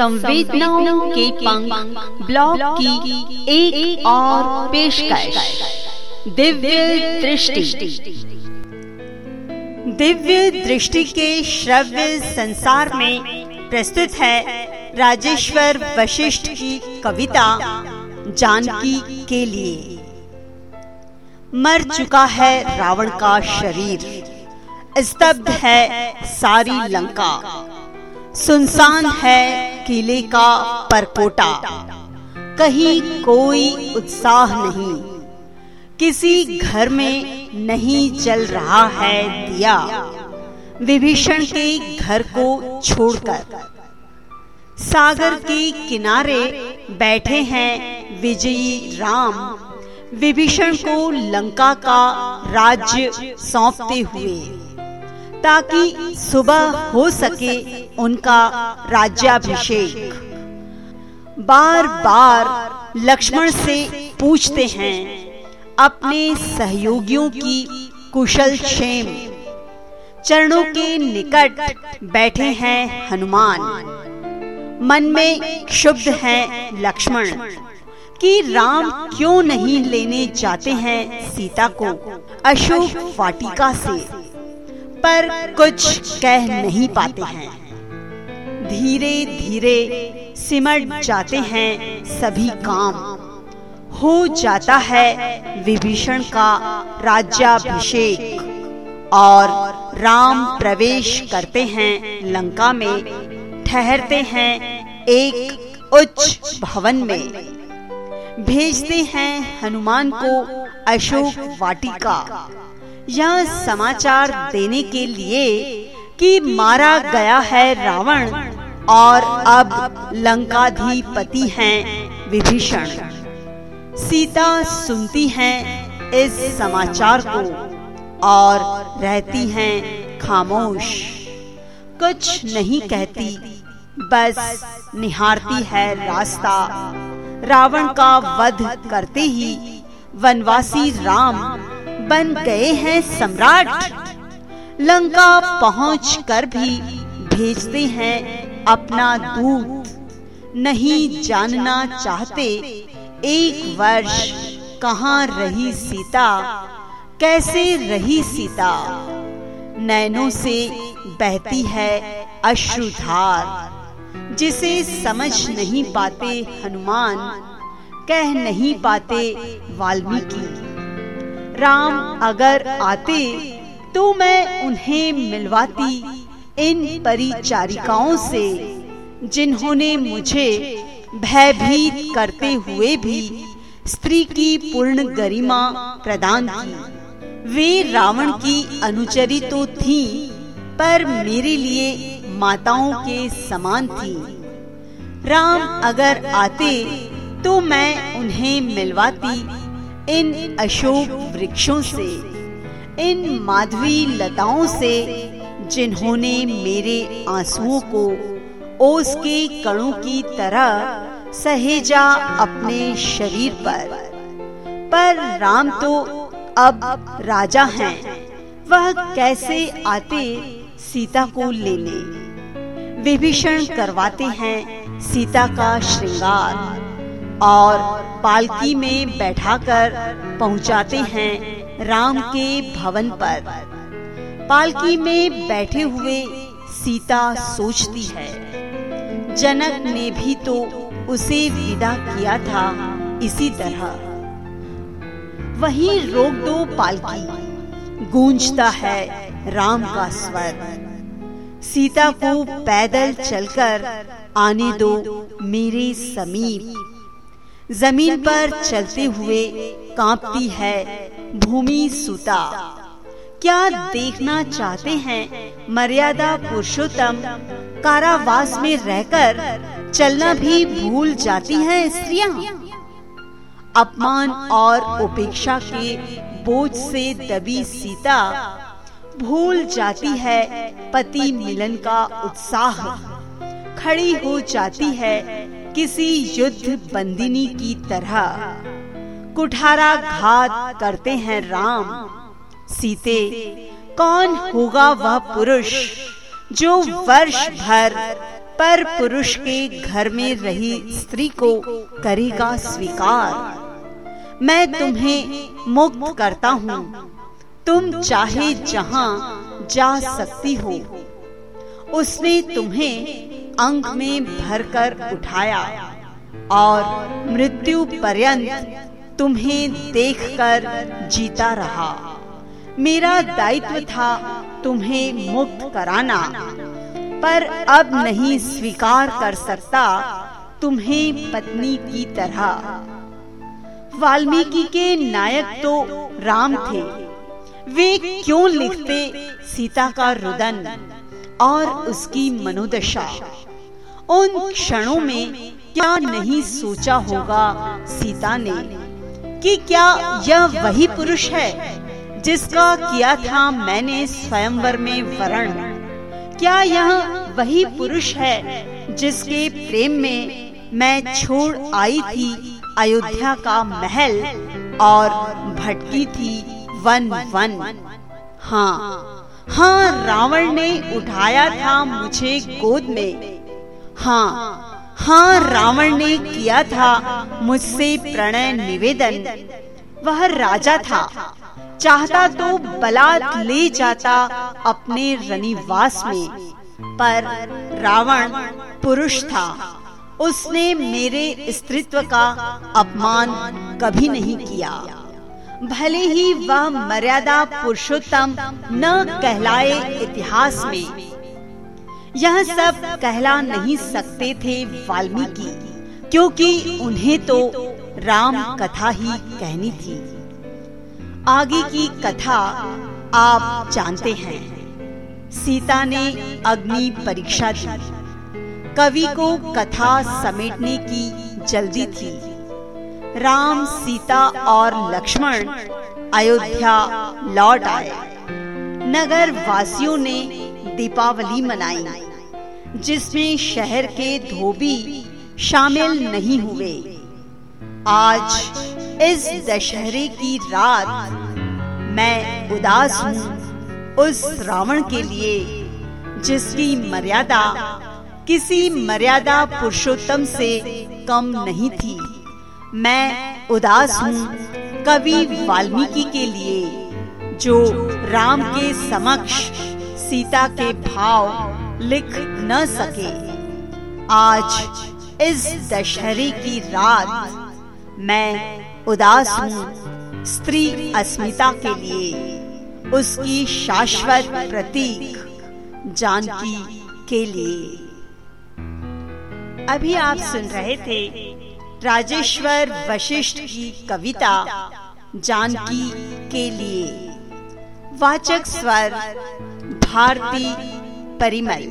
संवेदनाओं के पंख ब्लॉग की एक, एक और पेशकश। दिव्य दृष्टि। दिव्य दृष्टि के श्रव्य संसार में प्रस्तुत है राजेश्वर वशिष्ठ की कविता जानकी के लिए। मर चुका है रावण का शरीर स्तब्ध है सारी लंका। सुनसान है किले का परकोटा। कहीं कोई उत्साह नहीं। किसी घर में नहीं चल रहा है दिया। विभीषण के घर को छोड़कर। सागर के किनारे बैठे हैं विजयी राम। विभीषण को लंका का राज्य सौंपते हुए। ताकि सुबह हो सके उनका राज्याभिषेक। बार बार लक्ष्मण से पूछते हैं अपने सहयोगियों की कुशल क्षेम। चरणों के निकट बैठे हैं हनुमान। मन में क्षुब्ध हैं लक्ष्मण कि राम क्यों नहीं लेने जाते हैं सीता को अशोक वाटिका से। पर कुछ कह नहीं पाते हैं। धीरे धीरे सिमट जाते हैं सभी काम। हो जाता है विभीषण का राज्याभिषेक और राम प्रवेश करते हैं लंका में, ठहरते हैं एक उच्च भवन में। भेजते हैं हनुमान को अशोक वाटिका। यह समाचार देने के लिए कि मारा गया है रावण और अब लंकाधिपति हैं विभीषण। सीता सुनती हैं इस समाचार को और रहती हैं खामोश। कुछ नहीं कहती, बस निहारती है रास्ता। रावण का वध करते ही वनवासी राम बन गए हैं सम्राट। लंका पहुँच कर भी भेजते हैं अपना दूत। नहीं जानना चाहते, एक वर्ष कहाँ रही सीता? कैसे रही सीता? नैनों से बहती है अश्रुधार। जिसे समझ नहीं पाते हनुमान, कह नहीं पाते वाल्मीकि। राम अगर आते तो मैं उन्हें मिलवाती इन परिचारिकाओं से, जिन्होंने मुझे भयभीत करते हुए भी स्त्री की पूर्ण गरिमा प्रदान की। वे रावण की अनुचरी तो थी, पर मेरे लिए माताओं के समान थी। राम अगर आते तो मैं उन्हें मिलवाती इन अशोक वृक्षों से, इन माधवी लताओं से, जिन्होंने मेरे आंसुओं को ओस के कणों की तरह सहेजा अपने शरीर पर। पर राम तो अब राजा हैं। वह कैसे आते सीता को लेने? विभीषण करवाते हैं सीता का श्रृंगार। और पालकी में बैठाकर पहुंचाते हैं राम के भवन पर। पालकी में बैठे हुए सीता सोचती है, जनक ने भी तो उसे विदा किया था इसी तरह। वहीं रोक दो पालकी, गूंजता है राम का स्वर। सीता को पैदल चलकर आने दो मेरे समीप। ज़मीन पर चलते हुए कांपती है भूमि सुता। क्या देखना चाहते हैं? मर्यादा पुरुषोत्तम। कारावास में रहकर चलना भी भूल जाती हैं स्त्रियाँ। अपमान और उपेक्षा के बोझ से दबी सीता भूल जाती है पति मिलन का उत्साह। खड़ी हो जाती है किसी युद्ध बंदिनी की तरह कुठारा घात करते हैं राम। सीते, कौन होगा वह पुरुष जो वर्ष भर पर पुरुष के घर में रही स्त्री को करेगा स्वीकार? मैं तुम्हें मुक्त करता हूँ। तुम चाहे जहाँ जा सकती हो। उसने तुम्हें अंग में भरकर उठाया और मृत्यु पर्यंत तुम्हें देखकर जीता रहा। मेरा दायित्व था तुम्हें मुक्त कराना, पर अब नहीं स्वीकार कर सकता तुम्हें पत्नी की तरह। वाल्मीकि के नायक तो राम थे। वे क्यों लिखते सीता का रुदन और उसकी मनोदशा? उन क्षणों में क्या नहीं सोचा होगा सीता ने कि क्या यह वही पुरुष है जिसका किया था मैंने स्वयंवर में वरण? क्या यह वही पुरुष है जिसके प्रेम में मैं छोड़ आई थी अयोध्या का महल और भटकी थी वन वन? हाँ हाँ रावण ने उठाया था मुझे गोद में। हाँ हाँ रावण ने किया था मुझसे प्रणय निवेदन। वह राजा था। चाहता तो बलात् ले जाता अपने रनिवास में, पर रावण पुरुष था। उसने मेरे स्त्रीत्व का अपमान कभी नहीं किया। भले ही वह मर्यादा पुरुषोत्तम न कहलाए इतिहास में यह सब कहला नहीं सकते थे वाल्मीकि, क्योंकि उन्हें तो राम कथा ही कहनी थी। आगे की कथा आप जानते हैं। सीता ने अग्नि परीक्षा दी। कवि को कथा समेटने की जल्दी थी। राम, सीता और लक्ष्मण अयोध्या लौट आए। नगर वासियों ने दीपावली मनाई। जिसमें शहर के धोबी शामिल नहीं हुए। आज इस दशहरे की रात मैं उदास हूँ उस रावण के लिए, जिसकी मर्यादा किसी मर्यादा पुरुषोत्तम से कम नहीं थी। मैं उदास हूँ कवि वाल्मीकि के लिए, जो राम के समक्ष सीता के भाव लिख न सके। आज इस दशहरे की रात मैं उदास हूँ स्त्री अस्मिता के लिए। उसकी शाश्वत प्रतीक जानकी के लिए। अभी आप सुन रहे थे राजेश्वर वशिष्ठ की कविता जानकी के लिए। वाचक स्वर भारती परिमल।